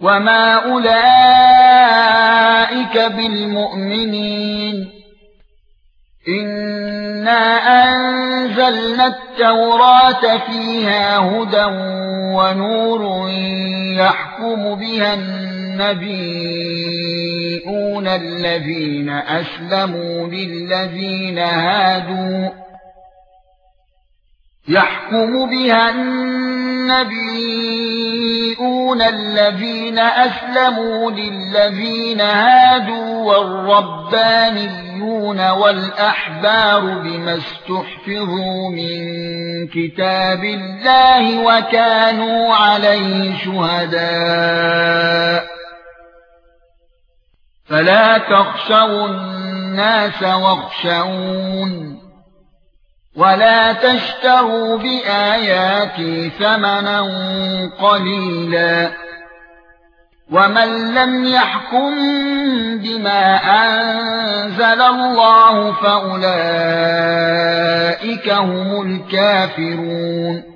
وما اولئك بالمؤمنين إنا أنزلنا التوراة فيها هدى ونور يحكم بها النبيون الذين أسلموا للذين هادوا يحكم بها النبيون الذين أسلموا للذين هادوا والربانيون والأحبار بما استحفظوا من كتاب الله وكانوا عليه شهداء فلا تخشوا الناس واخشون ولا تشتروا بآياتي ثمنا قليلا ومن لم يحكم بما أنزل الله فأولئك هم الكافرون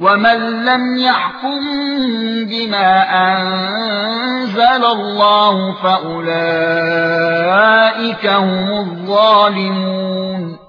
ومن لم يحكم بما انزل الله فاولئك هم الظالمون